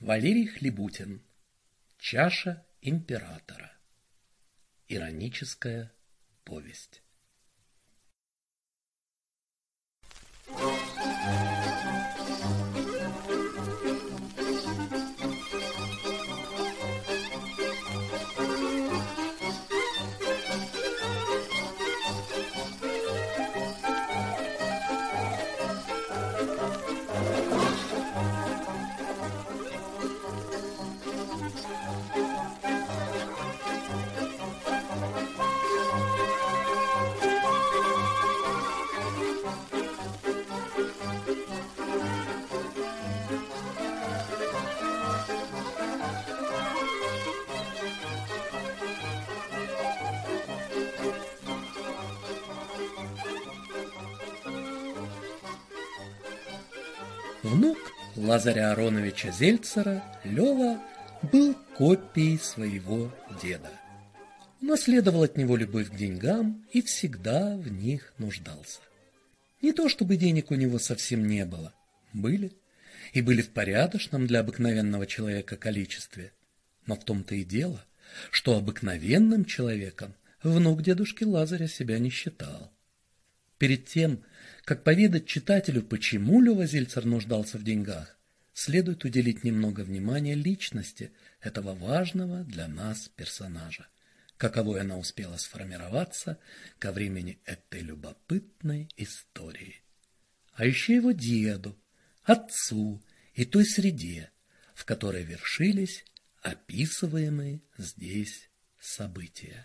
Валерий Хлебутин. Чаша императора. Ироническая повесть. Лазаря Ароновича Зельцера, Лева, был копией своего деда. Наследовал от него любовь к деньгам и всегда в них нуждался. Не то чтобы денег у него совсем не было, были, и были в порядочном для обыкновенного человека количестве, но в том-то и дело, что обыкновенным человеком внук дедушки Лазаря себя не считал. Перед тем, как поведать читателю, почему Лёва Зельцер нуждался в деньгах, следует уделить немного внимания личности этого важного для нас персонажа, каковой она успела сформироваться ко времени этой любопытной истории. А еще его деду, отцу и той среде, в которой вершились описываемые здесь события.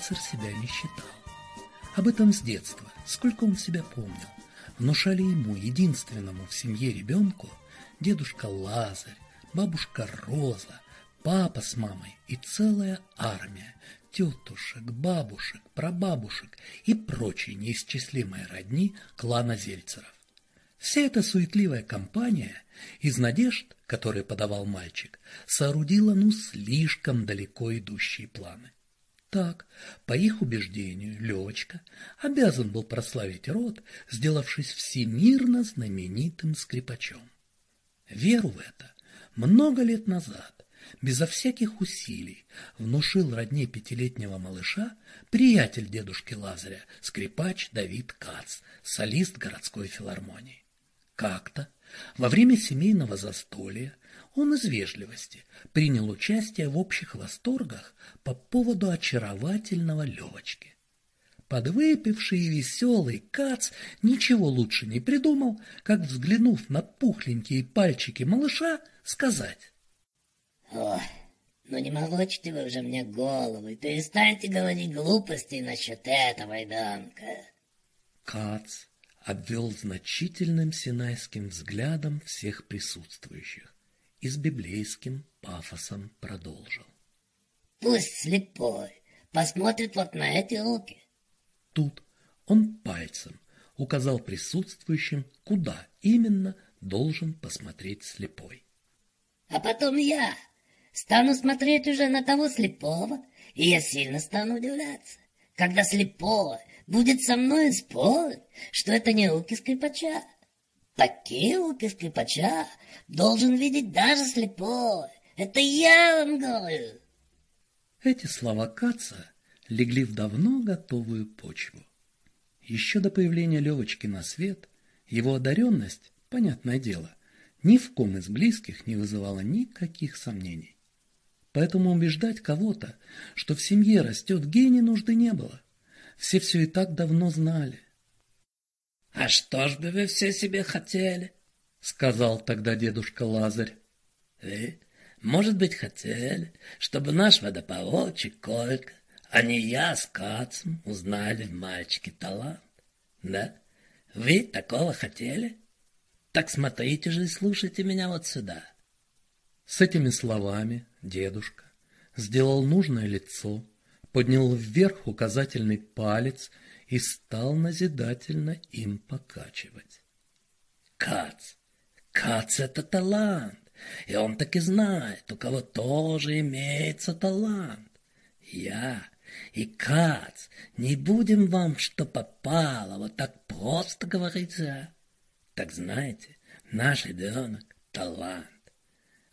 Зельцер себя не считал. Об этом с детства, сколько он себя помнил, внушали ему, единственному в семье ребенку, дедушка Лазарь, бабушка Роза, папа с мамой и целая армия тетушек, бабушек, прабабушек и прочей неисчислимой родни клана Зельцеров. Вся эта суетливая компания из надежд, которые подавал мальчик, соорудила ну слишком далеко идущие планы. Так, по их убеждению, Левочка обязан был прославить род, сделавшись всемирно знаменитым скрипачом. Веру в это много лет назад, безо всяких усилий, внушил родне пятилетнего малыша приятель дедушки Лазаря, скрипач Давид Кац, солист городской филармонии. Как-то во время семейного застолья он из вежливости принял участие в общих восторгах по поводу очаровательного Левочки. Подвыпивший и веселый Кац ничего лучше не придумал, как, взглянув на пухленькие пальчики малыша, сказать. Ой, ну не морочьте вы уже мне голову и перестаньте говорить глупости насчет этого ребенка. Кац обвел значительным синайским взглядом всех присутствующих и с библейским пафосом продолжил. Пусть слепой посмотрит вот на эти руки. Тут он пальцем указал присутствующим, куда именно должен посмотреть слепой. А потом я стану смотреть уже на того слепого, и я сильно стану удивляться, когда слепой будет со мной спорить, что это не руки скрипача. Такие руки скрипача должен видеть даже слепой. Это я вам говорю. Эти слова Каца легли в давно готовую почву. Еще до появления Левочки на свет его одаренность, понятное дело, ни в ком из близких не вызывала никаких сомнений. Поэтому убеждать кого-то, что в семье растет гений, нужды не было. Все все и так давно знали. — А что ж бы вы все себе хотели? — сказал тогда дедушка Лазарь. — Вы, может быть, хотели, чтобы наш водопроводчик Колька, а не я с Кацем, узнали в мальчике талант? Да? Вы такого хотели? Так смотрите же и слушайте меня вот сюда. С этими словами дедушка сделал нужное лицо, поднял вверх указательный палец и стал назидательно им покачивать. Кац, Кац — это талант, и он так и знает, у кого тоже имеется талант. Я и Кац не будем вам, что попало, вот так просто говорить за. Так знаете, наш ребенок — талант.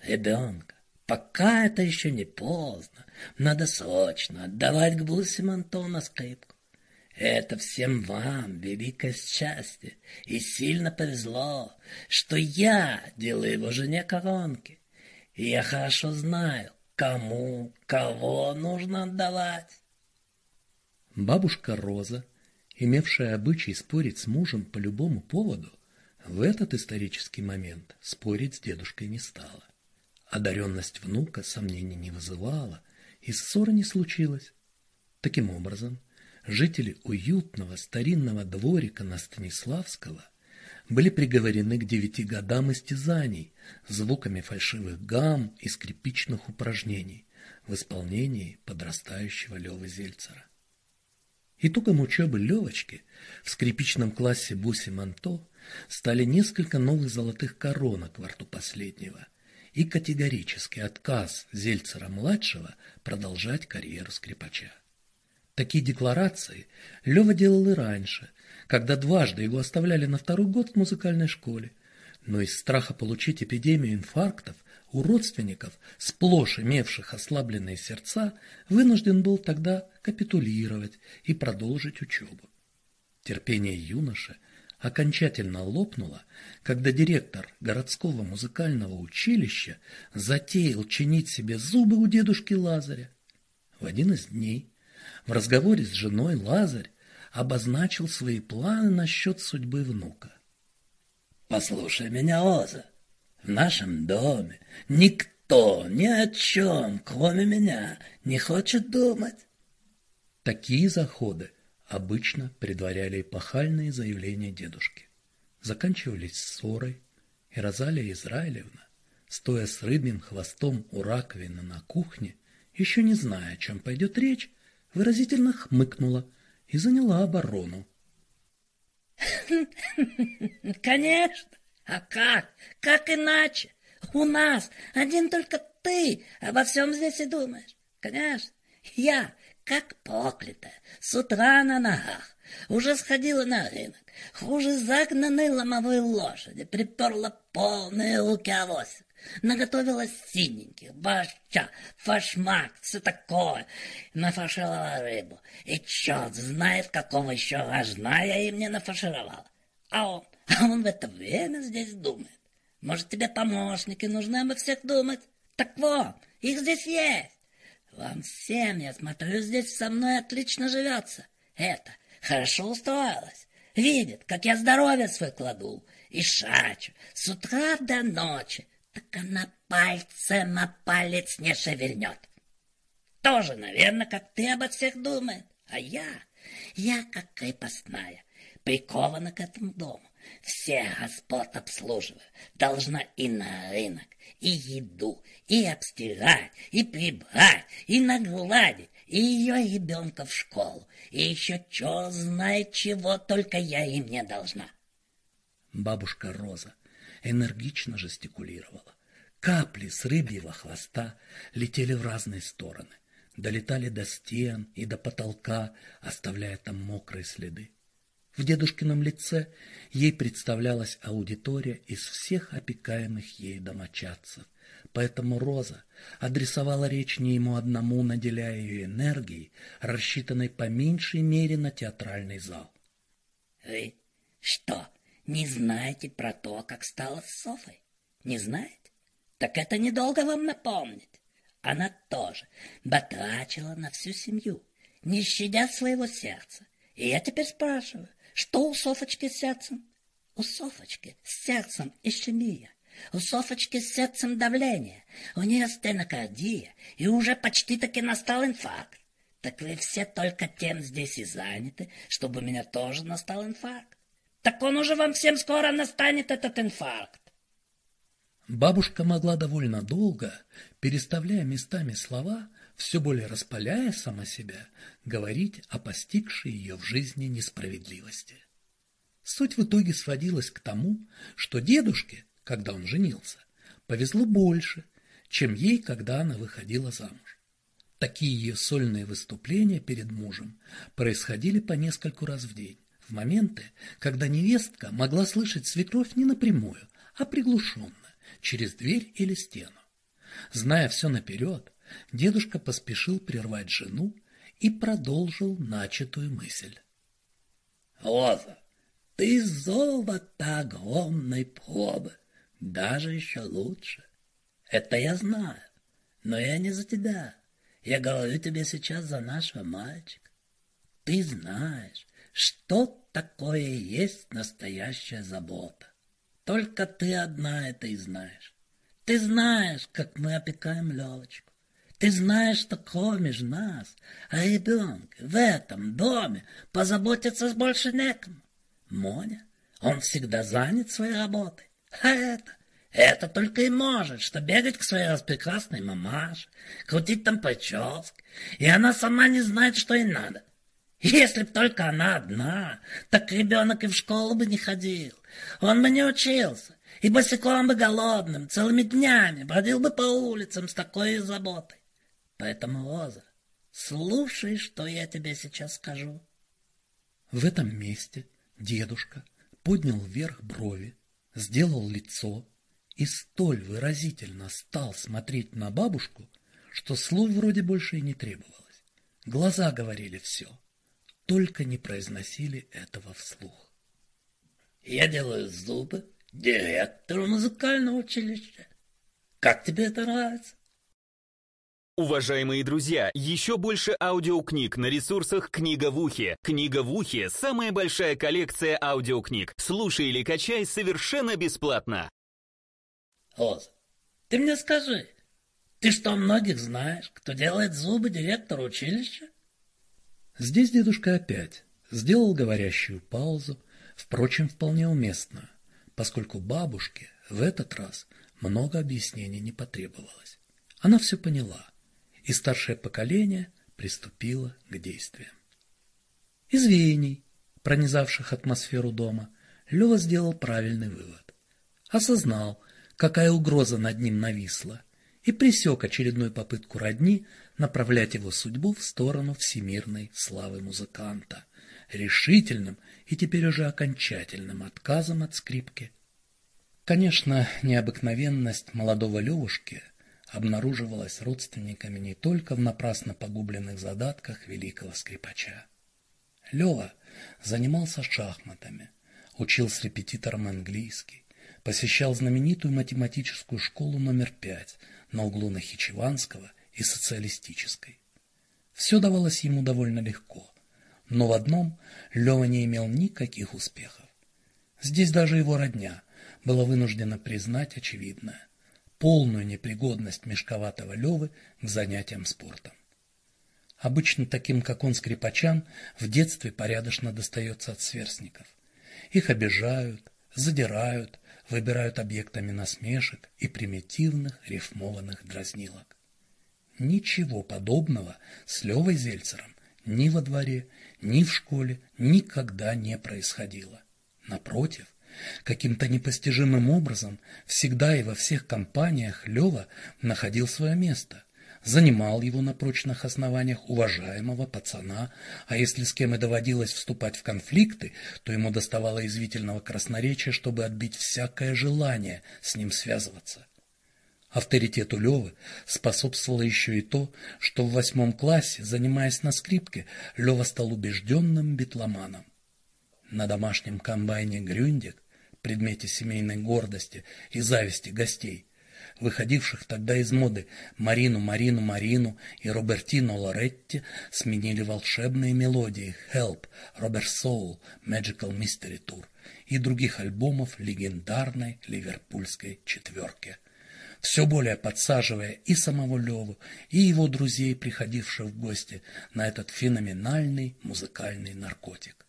Ребенка, пока это еще не поздно, надо срочно отдавать к Блусимонту на скрипку. Это всем вам великое счастье, и сильно повезло, что я делаю его жене коронки. И я хорошо знаю, кому, кого нужно отдавать. Бабушка Роза, имевшая обычай спорить с мужем по любому поводу, в этот исторический момент спорить с дедушкой не стала. Одаренность внука сомнений не вызывала, и ссоры не случилось. Таким образом, жители уютного старинного дворика на Станиславского были приговорены к девяти годам истязаний звуками фальшивых гамм и скрипичных упражнений в исполнении подрастающего Левы Зельцера. Итогом учебы Левочки в скрипичном классе Буси Манто стали несколько новых золотых коронок во рту последнего и категорический отказ Зельцера-младшего продолжать карьеру скрипача. Такие декларации Лева делал и раньше, когда дважды его оставляли на второй год в музыкальной школе. Но из страха получить эпидемию инфарктов у родственников, сплошь имевших ослабленные сердца, вынужден был тогда капитулировать и продолжить учебу. Терпение юноши окончательно лопнуло, когда директор городского музыкального училища затеял чинить себе зубы у дедушки Лазаря. В один из дней в разговоре с женой Лазарь обозначил свои планы насчет судьбы внука. «Послушай меня, Оза, в нашем доме никто ни о чем, кроме меня, не хочет думать». Такие заходы обычно предваряли эпохальные заявления дедушки. Заканчивались ссорой, и Розалия Израилевна, стоя с рыбьим хвостом у раковины на кухне, еще не зная, о чем пойдет речь, выразительно хмыкнула и заняла оборону. Конечно. А как? Как иначе? У нас один только ты обо всем здесь и думаешь. Конечно. Я, как проклятая, с утра на ногах, уже сходила на рынок, хуже загнанной ломовой лошади, приперла полные руки авось наготовила синеньких, борща, фашмак, все такое, нафашировала рыбу. И черт знает, какого еще рожна я им не нафашировала. А он, а он в это время здесь думает. Может, тебе помощники нужны обо всех думать? Так вот, их здесь есть. Вам всем, я смотрю, здесь со мной отлично живется. Это, хорошо устроилась. Видит, как я здоровье свой кладу и шачу с утра до ночи так она пальцем о палец не шевельнет. Тоже, наверное, как ты обо всех думает. А я, я как крепостная, прикована к этому дому. Всех господ обслуживаю. Должна и на рынок, и еду, и обстирать, и прибрать, и нагладить, и ее ребенка в школу, и еще черт знает чего, только я им не должна. Бабушка Роза энергично жестикулировала. Капли с рыбьего хвоста летели в разные стороны, долетали до стен и до потолка, оставляя там мокрые следы. В дедушкином лице ей представлялась аудитория из всех опекаемых ей домочадцев, поэтому Роза адресовала речь не ему одному, наделяя ее энергией, рассчитанной по меньшей мере на театральный зал. «Вы что, не знаете про то, как стало с Софой? Не знаете? Так это недолго вам напомнить. Она тоже батрачила на всю семью, не щадя своего сердца. И я теперь спрашиваю, что у Софочки с сердцем? У Софочки с сердцем ишемия. У Софочки с сердцем давление. У нее стенокардия, и уже почти-таки настал инфаркт. Так вы все только тем здесь и заняты, чтобы у меня тоже настал инфаркт. Так он уже вам всем скоро настанет, этот инфаркт. Бабушка могла довольно долго, переставляя местами слова, все более распаляя сама себя, говорить о постигшей ее в жизни несправедливости. Суть в итоге сводилась к тому, что дедушке, когда он женился, повезло больше, чем ей, когда она выходила замуж. Такие ее сольные выступления перед мужем происходили по нескольку раз в день, в моменты, когда невестка могла слышать свекровь не напрямую, а приглушенно, через дверь или стену. Зная все наперед, дедушка поспешил прервать жену и продолжил начатую мысль. «Роза, ты золото огромной пробы, даже еще лучше. Это я знаю, но я не за тебя. Я говорю тебе сейчас за нашего мальчика. Ты знаешь, что такое есть настоящая забота. Только ты одна это и знаешь. Ты знаешь, как мы опекаем Левочку. Ты знаешь, что кроме нас, о ребенке в этом доме позаботиться больше некому. Моня, он всегда занят своей работой. А это, это только и может, что бегать к своей распрекрасной мамаше, крутить там прически, и она сама не знает, что ей надо. Если б только она одна, так ребенок и в школу бы не ходил. Он бы не учился, и босиком бы голодным целыми днями бродил бы по улицам с такой заботой. Поэтому, Роза, слушай, что я тебе сейчас скажу. В этом месте Дедушка поднял вверх брови, сделал лицо и столь выразительно стал смотреть на бабушку, что слов вроде больше и не требовалось. Глаза говорили все, только не произносили этого вслух. «Я делаю зубы директору музыкального училища. Как тебе это нравится?» Уважаемые друзья, еще больше аудиокниг на ресурсах «Книга в ухе». «Книга в ухе» — самая большая коллекция аудиокниг. Слушай или качай совершенно бесплатно. Роза, ты мне скажи, ты что, многих знаешь, кто делает зубы директору училища? Здесь дедушка опять сделал говорящую паузу, впрочем, вполне уместную, поскольку бабушке в этот раз много объяснений не потребовалось. Она все поняла — и старшее поколение приступило к действиям. Из веяний, пронизавших атмосферу дома, Лева сделал правильный вывод. Осознал, какая угроза над ним нависла, и пресек очередную попытку родни направлять его судьбу в сторону всемирной славы музыканта, решительным и теперь уже окончательным отказом от скрипки. Конечно, необыкновенность молодого Левушки – обнаруживалась родственниками не только в напрасно погубленных задатках великого скрипача. Лева занимался шахматами, учил с репетитором английский, посещал знаменитую математическую школу номер пять на углу Нахичеванского и Социалистической. Все давалось ему довольно легко, но в одном Лева не имел никаких успехов. Здесь даже его родня была вынуждена признать очевидное полную непригодность мешковатого Левы к занятиям спортом. Обычно таким, как он, скрипачам, в детстве порядочно достается от сверстников. Их обижают, задирают, выбирают объектами насмешек и примитивных рифмованных дразнилок. Ничего подобного с Левой Зельцером ни во дворе, ни в школе никогда не происходило. Напротив, Каким-то непостижимым образом всегда и во всех компаниях Лева находил свое место, занимал его на прочных основаниях уважаемого пацана, а если с кем и доводилось вступать в конфликты, то ему доставало извительного красноречия, чтобы отбить всякое желание с ним связываться. Авторитету Левы способствовало еще и то, что в восьмом классе, занимаясь на скрипке, Лева стал убежденным битломаном. На домашнем комбайне «Грюндик» предмете семейной гордости и зависти гостей, выходивших тогда из моды Марину, Марину, Марину и Робертино Лоретти, сменили волшебные мелодии Help, Robert Soul, Magical Mystery Tour и других альбомов легендарной ливерпульской четверки. Все более подсаживая и самого Леву, и его друзей, приходивших в гости на этот феноменальный музыкальный наркотик.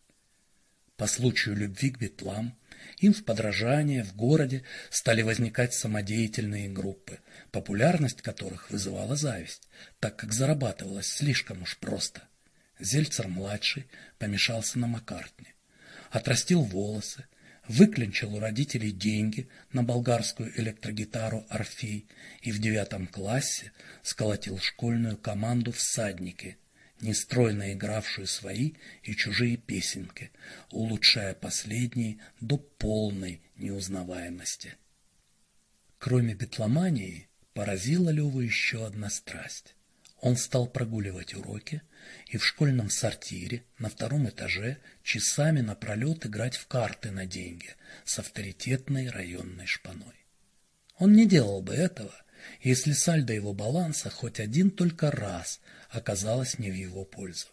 По случаю любви к битлам Им в подражание в городе стали возникать самодеятельные группы, популярность которых вызывала зависть, так как зарабатывалось слишком уж просто. Зельцер-младший помешался на Маккартне, отрастил волосы, выклинчил у родителей деньги на болгарскую электрогитару «Орфей» и в девятом классе сколотил школьную команду «Всадники», нестройно игравшую свои и чужие песенки, улучшая последние до полной неузнаваемости. Кроме битломании, поразила Леву еще одна страсть. Он стал прогуливать уроки и в школьном сортире на втором этаже часами напролет играть в карты на деньги с авторитетной районной шпаной. Он не делал бы этого, если сальдо его баланса хоть один только раз оказалась не в его пользу.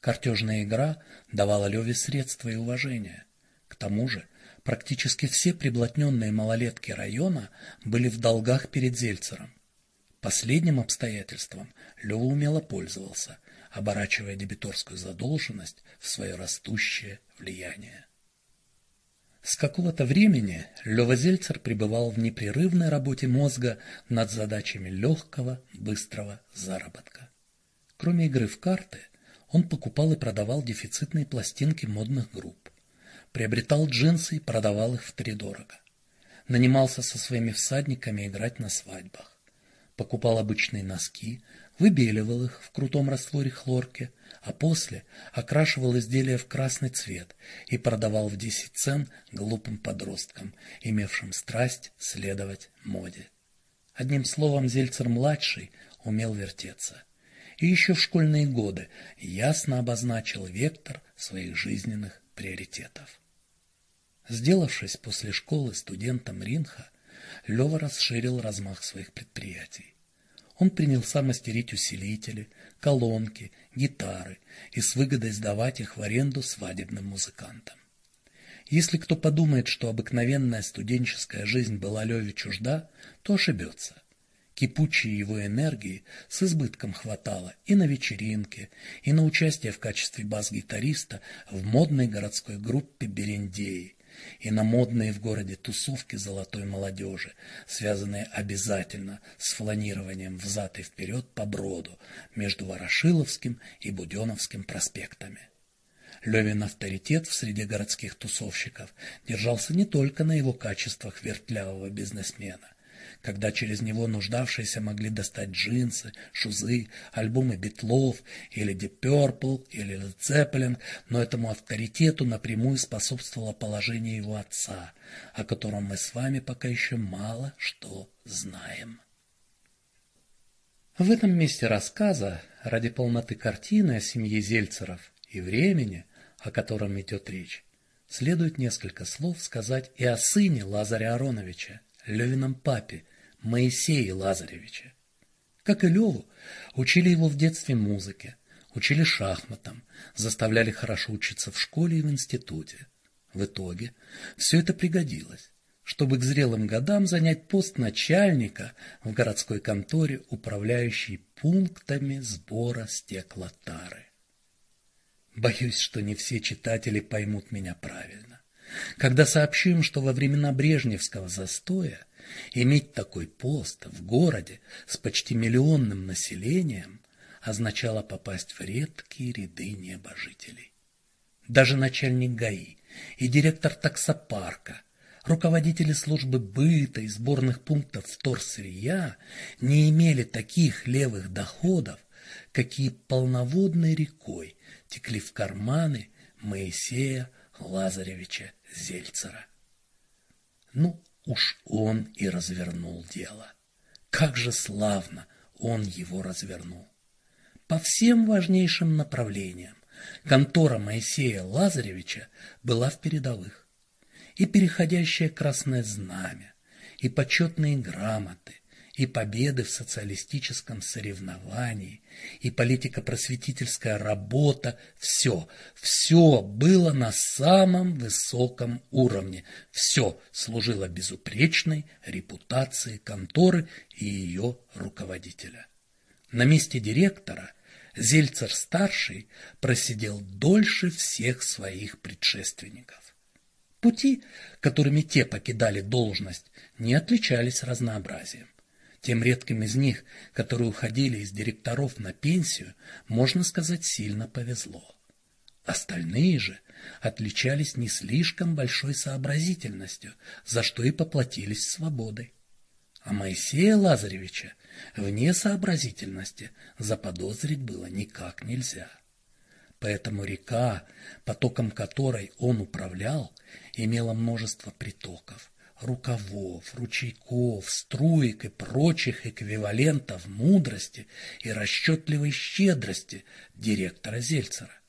Картежная игра давала Леве средства и уважение. К тому же практически все приблотненные малолетки района были в долгах перед Зельцером. Последним обстоятельством Лева умело пользовался, оборачивая дебиторскую задолженность в свое растущее влияние. С какого-то времени Лёва Зельцер пребывал в непрерывной работе мозга над задачами легкого, быстрого заработка. Кроме игры в карты, он покупал и продавал дефицитные пластинки модных групп, приобретал джинсы и продавал их втридорого, нанимался со своими всадниками играть на свадьбах покупал обычные носки, выбеливал их в крутом растворе хлорки, а после окрашивал изделия в красный цвет и продавал в 10 цен глупым подросткам, имевшим страсть следовать моде. Одним словом, Зельцер-младший умел вертеться. И еще в школьные годы ясно обозначил вектор своих жизненных приоритетов. Сделавшись после школы студентом Ринха, Лева расширил размах своих предприятий. Он принялся мастерить усилители, колонки, гитары и с выгодой сдавать их в аренду свадебным музыкантам. Если кто подумает, что обыкновенная студенческая жизнь была Леве чужда, то ошибется. Кипучей его энергии с избытком хватало и на вечеринке, и на участие в качестве бас-гитариста в модной городской группе «Берендеи», и на модные в городе тусовки золотой молодежи, связанные обязательно с фланированием взад и вперед по броду между Ворошиловским и Буденовским проспектами. Левин авторитет в среде городских тусовщиков держался не только на его качествах вертлявого бизнесмена, когда через него нуждавшиеся могли достать джинсы, шузы, альбомы Битлов или Deep Purple или Led Zeppelin, но этому авторитету напрямую способствовало положение его отца, о котором мы с вами пока еще мало что знаем. В этом месте рассказа, ради полноты картины о семье Зельцеров и времени, о котором идет речь, следует несколько слов сказать и о сыне Лазаря Ароновича, Левином папе, Моисее Лазаревиче. Как и Леву, учили его в детстве музыке, учили шахматам, заставляли хорошо учиться в школе и в институте. В итоге все это пригодилось, чтобы к зрелым годам занять пост начальника в городской конторе, управляющей пунктами сбора стеклотары. Боюсь, что не все читатели поймут меня правильно. Когда сообщим, что во времена Брежневского застоя Иметь такой пост в городе с почти миллионным населением означало попасть в редкие ряды небожителей. Даже начальник ГАИ и директор таксопарка, руководители службы быта и сборных пунктов вторсырья не имели таких левых доходов, какие полноводной рекой текли в карманы Моисея Лазаревича Зельцера. Ну, Уж он и развернул дело. Как же славно он его развернул. По всем важнейшим направлениям контора Моисея Лазаревича была в передовых. И переходящее красное знамя, и почетные грамоты, и победы в социалистическом соревновании, и политико-просветительская работа – все, все было на самом высоком уровне, все служило безупречной репутации конторы и ее руководителя. На месте директора Зельцер-старший просидел дольше всех своих предшественников. Пути, которыми те покидали должность, не отличались разнообразием. Тем редким из них, которые уходили из директоров на пенсию, можно сказать, сильно повезло. Остальные же отличались не слишком большой сообразительностью, за что и поплатились свободой. А Моисея Лазаревича вне сообразительности заподозрить было никак нельзя. Поэтому река, потоком которой он управлял, имела множество притоков, рукавов, ручейков, струек и прочих эквивалентов мудрости и расчетливой щедрости директора Зельцера.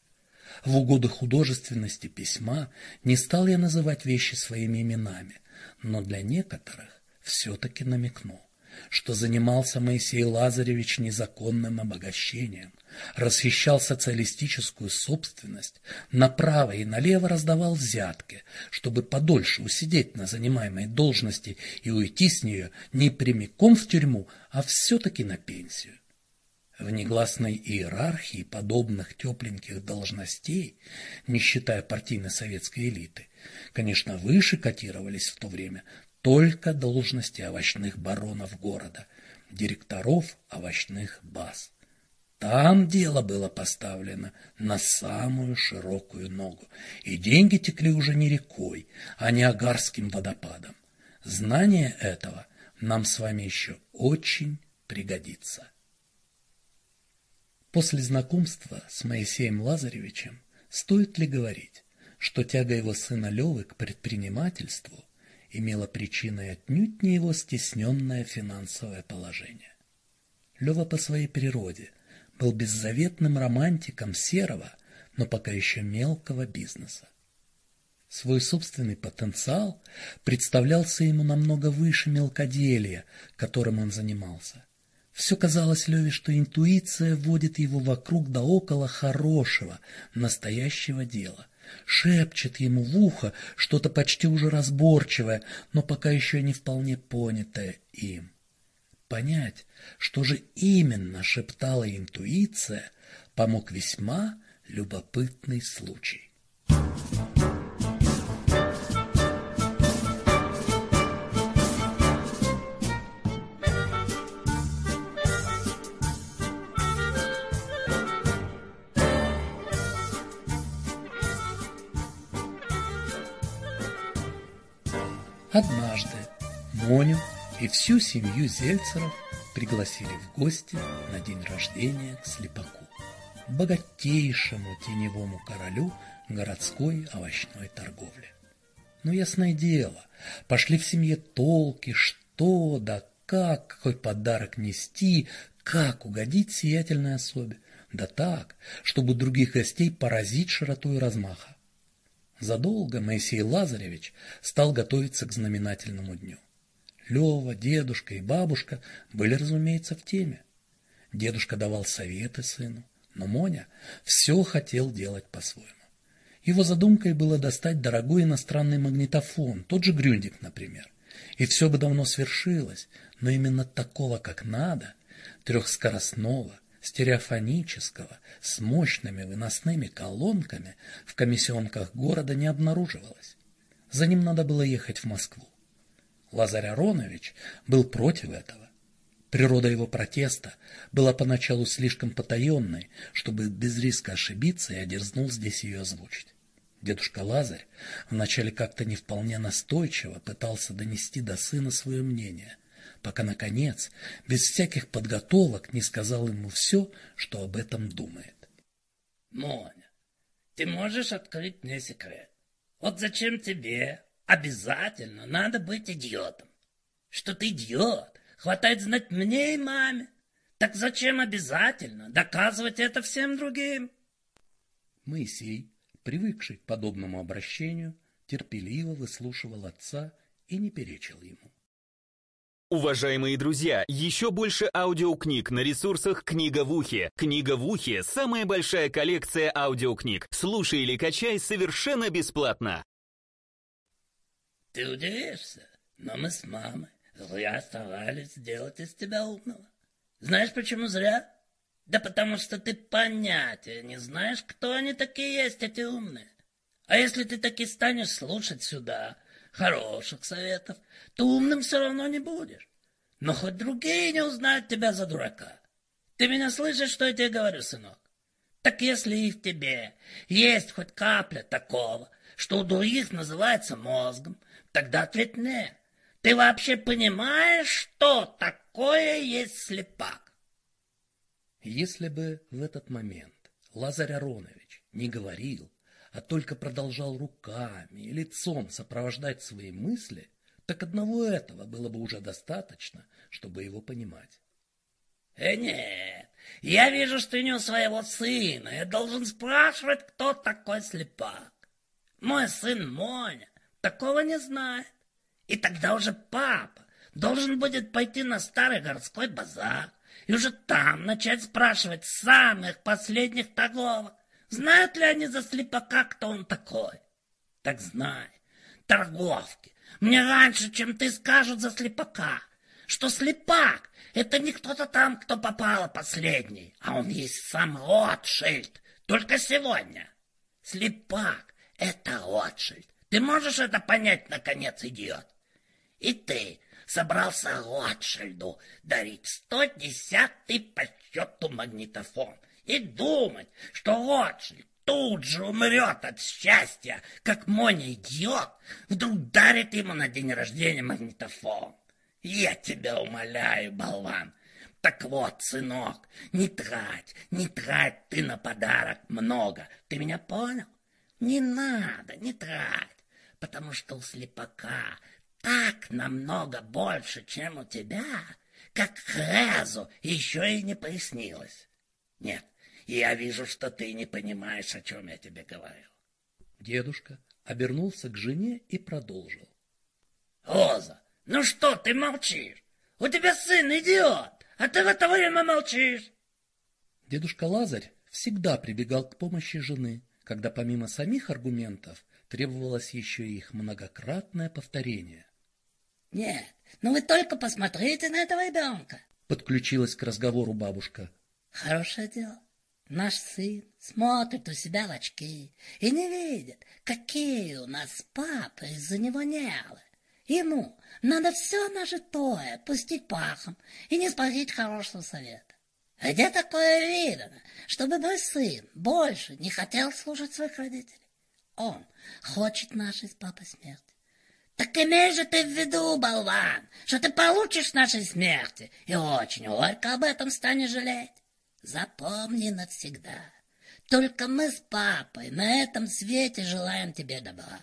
В угоду художественности письма не стал я называть вещи своими именами, но для некоторых все-таки намекнул что занимался Моисей Лазаревич незаконным обогащением, расхищал социалистическую собственность, направо и налево раздавал взятки, чтобы подольше усидеть на занимаемой должности и уйти с нее не прямиком в тюрьму, а все-таки на пенсию. В негласной иерархии подобных тепленьких должностей, не считая партийной советской элиты, конечно, выше котировались в то время только должности овощных баронов города, директоров овощных баз. Там дело было поставлено на самую широкую ногу, и деньги текли уже не рекой, а не агарским водопадом. Знание этого нам с вами еще очень пригодится. После знакомства с Моисеем Лазаревичем стоит ли говорить, что тяга его сына Левы к предпринимательству имела причиной отнюдь не его стесненное финансовое положение. Лева по своей природе был беззаветным романтиком серого, но пока еще мелкого бизнеса. Свой собственный потенциал представлялся ему намного выше мелкоделия, которым он занимался. Все казалось Леве, что интуиция вводит его вокруг да около хорошего, настоящего дела – шепчет ему в ухо что-то почти уже разборчивое, но пока еще не вполне понятое им. Понять, что же именно шептала интуиция, помог весьма любопытный случай. Однажды Моню и всю семью Зельцеров пригласили в гости на день рождения к Слепаку, богатейшему теневому королю городской овощной торговли. Но ясное дело, пошли в семье толки, что да как, какой подарок нести, как угодить сиятельной особе, да так, чтобы других гостей поразить широтой размаха. Задолго Моисей Лазаревич стал готовиться к знаменательному дню. Лева, дедушка и бабушка были, разумеется, в теме. Дедушка давал советы сыну, но Моня все хотел делать по-своему. Его задумкой было достать дорогой иностранный магнитофон, тот же Грюндик, например. И все бы давно свершилось, но именно такого, как надо, трехскоростного, стереофонического с мощными выносными колонками в комиссионках города не обнаруживалось. За ним надо было ехать в Москву. Лазарь Аронович был против этого. Природа его протеста была поначалу слишком потаенной, чтобы без риска ошибиться, и одерзнул здесь ее озвучить. Дедушка Лазарь вначале как-то не вполне настойчиво пытался донести до сына свое мнение – пока, наконец, без всяких подготовок не сказал ему все, что об этом думает. Моня, ты можешь открыть мне секрет? Вот зачем тебе обязательно надо быть идиотом? Что ты идиот, хватает знать мне и маме. Так зачем обязательно доказывать это всем другим? Моисей, привыкший к подобному обращению, терпеливо выслушивал отца и не перечил ему. Уважаемые друзья, еще больше аудиокниг на ресурсах «Книга в ухе». «Книга в ухе» — самая большая коллекция аудиокниг. Слушай или качай совершенно бесплатно. Ты удивишься, но мы с мамой зря старались сделать из тебя умного. Знаешь, почему зря? Да потому что ты понятия не знаешь, кто они такие есть, эти умные. А если ты таки станешь слушать сюда хороших советов, то умным все равно не будешь. Но хоть другие не узнают тебя за дурака. Ты меня слышишь, что я тебе говорю, сынок? Так если и в тебе есть хоть капля такого, что у других называется мозгом, тогда ответь мне. Ты вообще понимаешь, что такое есть слепак? Если бы в этот момент Лазарь Аронович не говорил, а только продолжал руками и лицом сопровождать свои мысли, так одного этого было бы уже достаточно, чтобы его понимать. Э, нет, я вижу, что не у своего сына. Я должен спрашивать, кто такой слепак. Мой сын Моня такого не знает. И тогда уже папа должен будет пойти на старый городской базар и уже там начать спрашивать самых последних торговок, знают ли они за слепака, кто он такой. Так знай, торговки, мне раньше, чем ты скажут за слепака, что слепак — это не кто-то там, кто попал последний, а он есть сам Ротшильд, только сегодня. Слепак — это Ротшильд. Ты можешь это понять, наконец, идиот? И ты собрался Ротшильду дарить сто десятый по счету магнитофон и думать, что Ротшильд тут же умрет от счастья, как Моня идиот вдруг дарит ему на день рождения магнитофон. Я тебя умоляю, болван. Так вот, сынок, не трать, не трать ты на подарок много. Ты меня понял? Не надо, не трать, потому что у слепака так намного больше, чем у тебя, как Хрезу еще и не пояснилось. Нет, я вижу, что ты не понимаешь, о чем я тебе говорю. Дедушка обернулся к жене и продолжил. Оза, ну что ты молчишь? У тебя сын идиот, а ты в это время молчишь. Дедушка Лазарь всегда прибегал к помощи жены, когда помимо самих аргументов требовалось еще и их многократное повторение. Нет, ну вы только посмотрите на этого ребенка. Подключилась к разговору бабушка. Хорошее дело. Наш сын смотрит у себя в очки и не видит, какие у нас папы из-за него нервы. Ему надо все нажитое пустить пахом и не спросить хорошего совета. Где такое видно, чтобы мой сын больше не хотел слушать своих родителей? Он хочет нашей с папой смерти. Так имей же ты в виду, болван, что ты получишь нашей смерти и очень горько об этом станешь жалеть. Запомни навсегда. Только мы с папой на этом свете желаем тебе добра.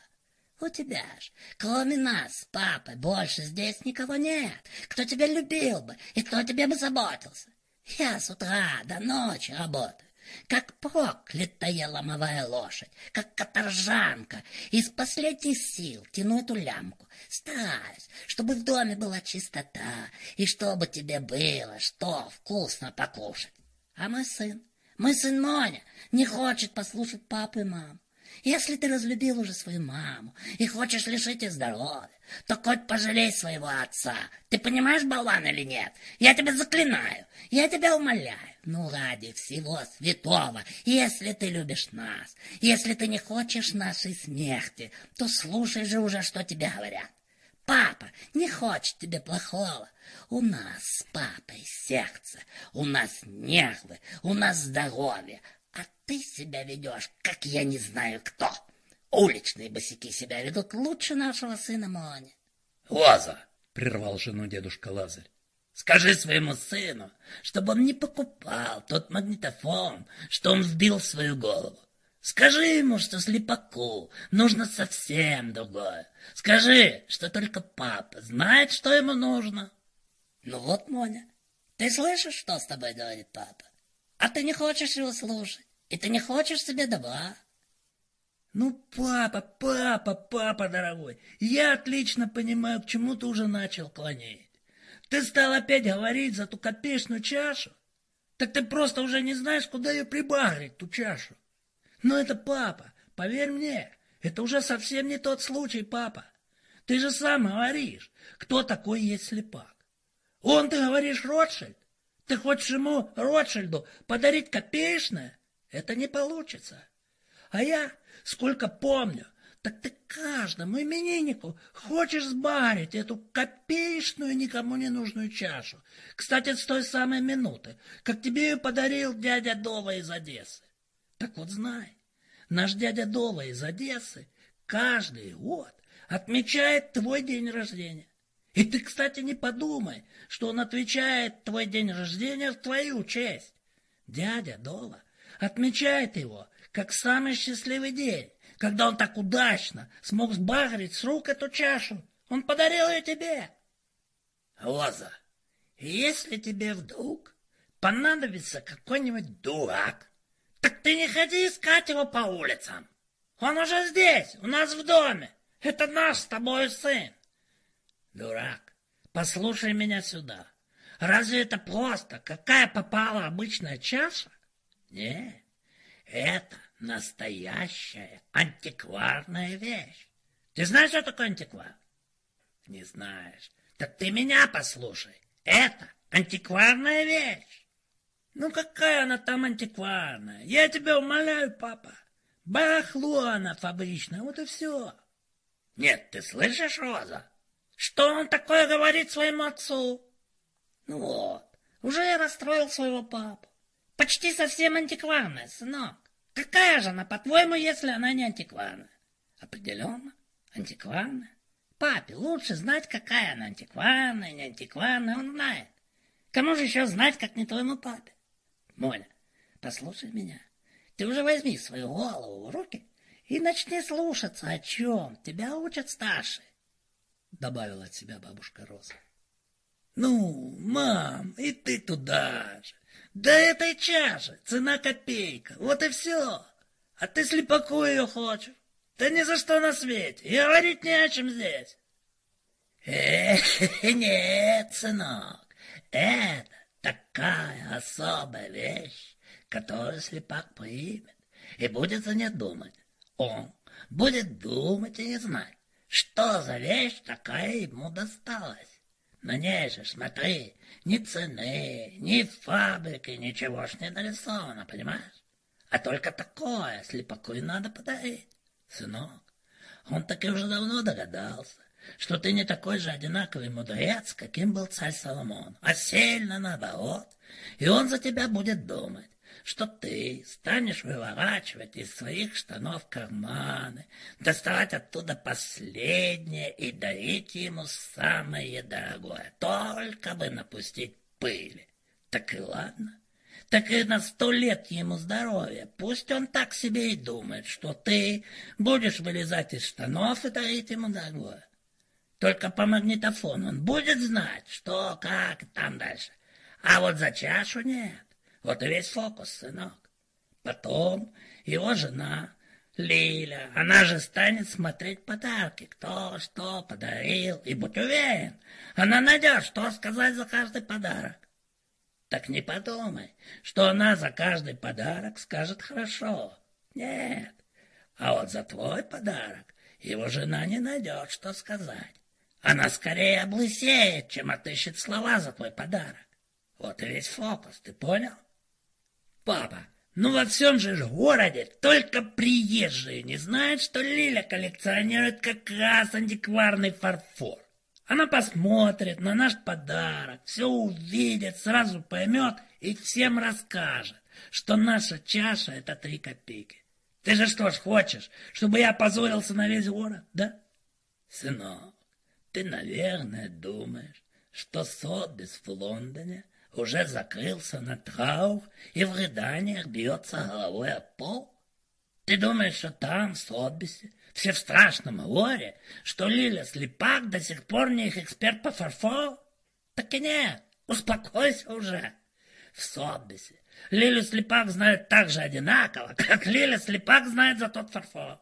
У тебя ж, кроме нас с папой, больше здесь никого нет, кто тебя любил бы и кто тебе бы заботился. Я с утра до ночи работаю как проклятая ломовая лошадь, как каторжанка, из последних сил тяну эту лямку. Стараюсь, чтобы в доме была чистота, и чтобы тебе было что вкусно покушать. А мой сын, мой сын Моня, не хочет послушать папы и маму. Если ты разлюбил уже свою маму и хочешь лишить ее здоровья, то хоть пожалей своего отца. Ты понимаешь, болван, или нет? Я тебя заклинаю, я тебя умоляю. Ну, ради всего святого, если ты любишь нас, если ты не хочешь нашей смерти, то слушай же уже, что тебе говорят. Папа не хочет тебе плохого. У нас с папой сердце, у нас нервы, у нас здоровье, а ты себя ведешь, как я не знаю кто. Уличные босики себя ведут лучше нашего сына Мони. Лаза, прервал жену дедушка Лазарь. Скажи своему сыну, чтобы он не покупал тот магнитофон, что он вбил в свою голову. Скажи ему, что слепаку нужно совсем другое. Скажи, что только папа знает, что ему нужно. Ну вот, Моня, ты слышишь, что с тобой говорит папа? А ты не хочешь его слушать, и ты не хочешь себе добра. Ну, папа, папа, папа дорогой, я отлично понимаю, к чему ты уже начал клонить. Ты стал опять говорить за ту копеечную чашу? Так ты просто уже не знаешь, куда ее прибавить, ту чашу. Но это папа, поверь мне, это уже совсем не тот случай, папа. Ты же сам говоришь, кто такой есть слепак. Он, ты говоришь, Ротшильд? Ты хочешь ему, Ротшильду, подарить копеечное? Это не получится. А я, сколько помню, так ты каждому имениннику хочешь сбарить эту копеечную никому не нужную чашу. Кстати, с той самой минуты, как тебе ее подарил дядя Дова из Одессы. Так вот знай, наш дядя Дова из Одессы каждый год отмечает твой день рождения. И ты, кстати, не подумай, что он отвечает твой день рождения в твою честь. Дядя Дова отмечает его как самый счастливый день, когда он так удачно смог сбагрить с рук эту чашу. Он подарил ее тебе. Лоза, если тебе вдруг понадобится какой-нибудь дурак, так ты не ходи искать его по улицам. Он уже здесь, у нас в доме. Это наш с тобой сын. Дурак, послушай меня сюда. Разве это просто? Какая попала обычная чаша? Нет, это настоящая антикварная вещь. Ты знаешь, что такое антиквар? Не знаешь. Так ты меня послушай. Это антикварная вещь. Ну какая она там антикварная? Я тебя умоляю, папа. Барахло она фабричная, вот и все. Нет, ты слышишь, Роза? Что он такое говорит своему отцу? Ну вот, уже расстроил своего папу. Почти совсем антикварная, сынок. Какая же она, по-твоему, если она не антикварная? Определенно, антикварная. Папе лучше знать, какая она антикварная, не антикварная, он знает. Кому же еще знать, как не твоему папе? Моля, послушай меня. Ты уже возьми свою голову в руки и начни слушаться, о чем тебя учат старшие. Добавила от себя бабушка Роза. Ну, мам, и ты туда же. Да этой чаши цена копейка, вот и все. А ты слепаку ее хочешь? Да ни за что на свете, и говорить не о чем здесь. Эх, нет, сынок, это такая особая вещь, которую слепак примет и будет за ней думать. Он будет думать и не знать, что за вещь такая ему досталась. На ней же, смотри, ни цены, ни фабрики, ничего ж не нарисовано, понимаешь? А только такое слепаку и надо подарить. Сынок, он таки уже давно догадался, что ты не такой же одинаковый мудрец, каким был царь Соломон, а сильно наоборот, и он за тебя будет думать что ты станешь выворачивать из своих штанов карманы, доставать оттуда последнее и дарить ему самое дорогое, только бы напустить пыли. Так и ладно. Так и на сто лет ему здоровья. Пусть он так себе и думает, что ты будешь вылезать из штанов и дарить ему дорогое. Только по магнитофону он будет знать, что, как там дальше. А вот за чашу нет. Вот и весь фокус, сынок. Потом его жена, Лиля, она же станет смотреть подарки, кто что подарил, и будь уверен, она найдет, что сказать за каждый подарок. Так не подумай, что она за каждый подарок скажет хорошо. Нет, а вот за твой подарок его жена не найдет, что сказать. Она скорее облысеет, чем отыщет слова за твой подарок. Вот и весь фокус, ты понял? Папа, ну во всем же городе только приезжие не знают, что Лиля коллекционирует как раз антикварный фарфор. Она посмотрит на наш подарок, все увидит, сразу поймет и всем расскажет, что наша чаша — это три копейки. Ты же что ж хочешь, чтобы я позорился на весь город, да? Сынок, ты, наверное, думаешь, что Сотбис в Лондоне уже закрылся на траур и в рыданиях бьется головой о пол? Ты думаешь, что там, в Сотбисе, все в страшном горе, что Лиля Слепак до сих пор не их эксперт по фарфору? Так и нет, успокойся уже. В Сотбисе Лилю Слепак знают так же одинаково, как Лиля Слепак знает за тот фарфор.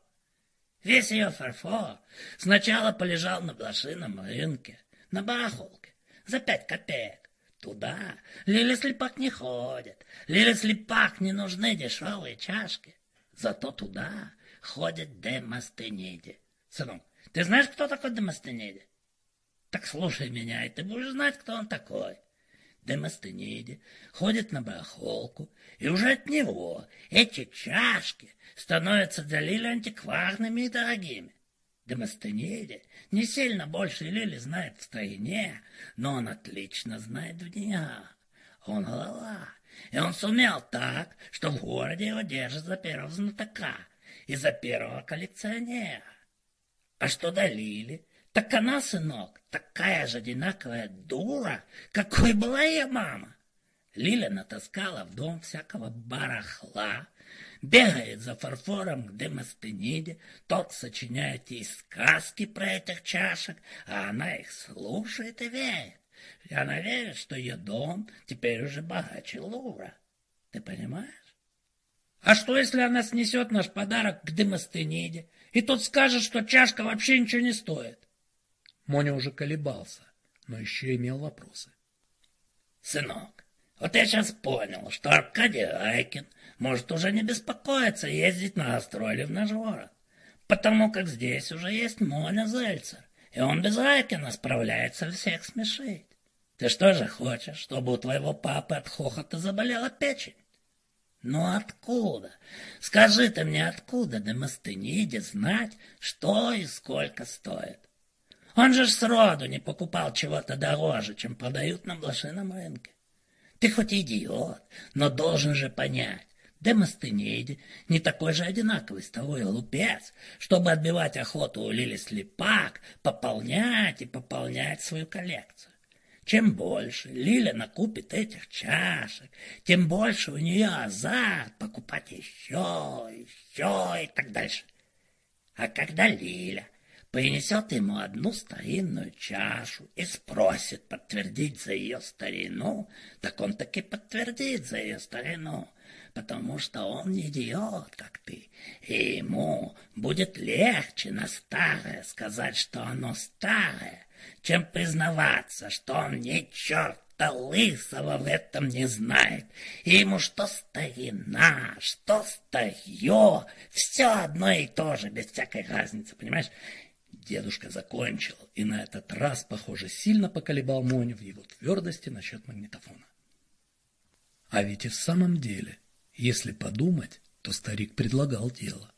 Весь ее фарфор сначала полежал на блошином рынке, на барахолке, за пять копеек. Туда Лиля Слепак не ходит. Лиля Слепак не нужны дешевые чашки. Зато туда ходит Демостенеди. Сынок, ты знаешь, кто такой Демостенеди? Так слушай меня, и ты будешь знать, кто он такой. Демостениде ходит на барахолку, и уже от него эти чашки становятся для Лили антикварными и дорогими. Демостениде не сильно больше Лили знает в стране, но он отлично знает в деньгах. Он голова, и он сумел так, что в городе его держат за первого знатока и за первого коллекционера. А что до Лили, так она, сынок, такая же одинаковая дура, какой была ее мама. Лиля натаскала в дом всякого барахла, бегает за фарфором к Демостениде, тот сочиняет ей сказки про этих чашек, а она их слушает и верит. И она верит, что ее дом теперь уже богаче Лувра. Ты понимаешь? А что, если она снесет наш подарок к Демостениде, и тот скажет, что чашка вообще ничего не стоит? Моня уже колебался, но еще имел вопросы. Сынок, вот я сейчас понял, что Аркадий Айкин может уже не беспокоиться ездить на гастроли в наш город, потому как здесь уже есть Моня Зельцер, и он без Айкина справляется всех смешить. Ты что же хочешь, чтобы у твоего папы от хохота заболела печень? Ну откуда? Скажи ты мне, откуда Демостениде знать, что и сколько стоит? Он же сроду не покупал чего-то дороже, чем продают на блошином рынке. Ты хоть идиот, но должен же понять, Демостенейди не такой же одинаковый с тобой лупец, чтобы отбивать охоту у Лили Слепак, пополнять и пополнять свою коллекцию. Чем больше Лиля накупит этих чашек, тем больше у нее азарт покупать еще, еще и так дальше. А когда Лиля принесет ему одну старинную чашу и спросит подтвердить за ее старину, так он таки подтвердит за ее старину, потому что он не идиот, как ты, и ему будет легче на старое сказать, что оно старое, чем признаваться, что он ни черта лысого в этом не знает. И ему что старина, что старье, все одно и то же, без всякой разницы, понимаешь? Дедушка закончил, и на этот раз, похоже, сильно поколебал Моню в его твердости насчет магнитофона. А ведь и в самом деле, если подумать, то старик предлагал дело.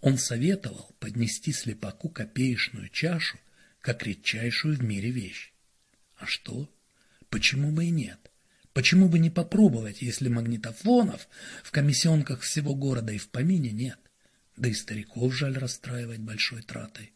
Он советовал поднести слепаку копеечную чашу, как редчайшую в мире вещь. А что? Почему бы и нет? Почему бы не попробовать, если магнитофонов в комиссионках всего города и в помине нет? Да и стариков жаль расстраивать большой тратой.